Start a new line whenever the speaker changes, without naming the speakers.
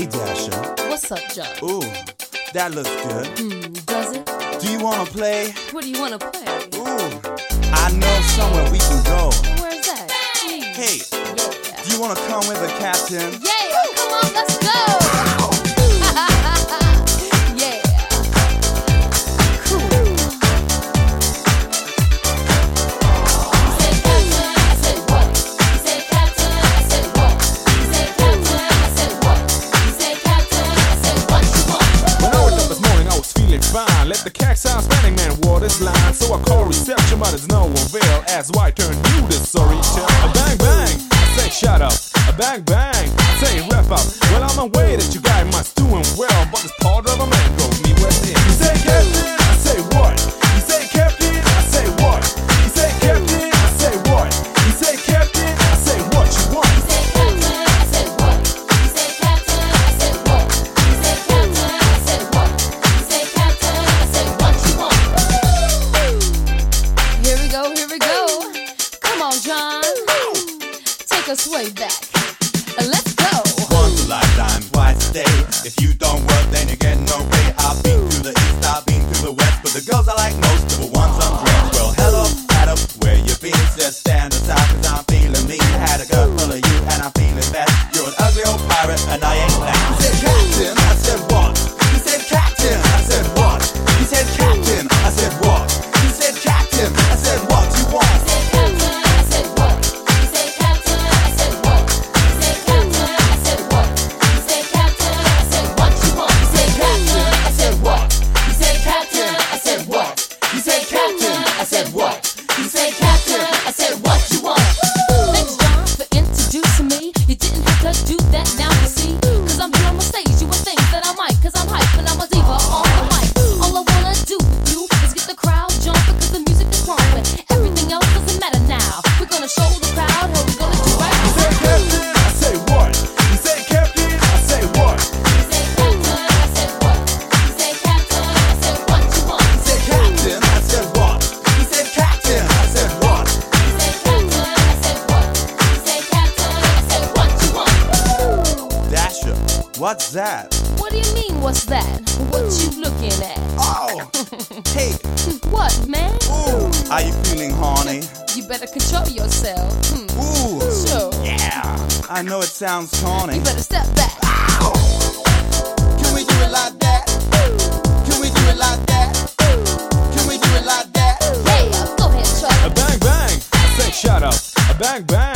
Hey Dasher.
What's up, John?
Ooh, that looks good.
Hmm, does it?
Do you wanna play?
What do you want to play?
Ooh, I know somewhere we can go.
Where's that?
Hey,
Yeah.
do you wanna come with the captain?
Yeah,
the sound standing man wore this line. So I call reception, but it's no avail. As why turn you this sorry tale. A bang bang, I say shut up. A bang bang, I say ref up. Well,
us way back. Uh, Let's go.
Once a lifetime, twice a day. If you don't work, then you get no pay. I've been to the east, I've been to the west, but the girls I like most are the ones I'm dressed. Well, hello, Adam, where you been? Said stand aside, cause I'm feeling mean. Had a girl full of you, and I'm feeling bad. You're an ugly old pirate, and I ain't that.
To do that now,
what's that?
What do you mean, what's that? What you looking at?
Oh, hey,
What, man?
ooh, are you feeling horny?
You better control yourself. Hmm.
Ooh,
Sure.
yeah, I know it sounds corny.
You better step back.
Can we do it like that? Can we do it like that? Can we do it like that?
Yeah, go ahead,
A
Chuck.
bang bang, I say shut up. A bang bang,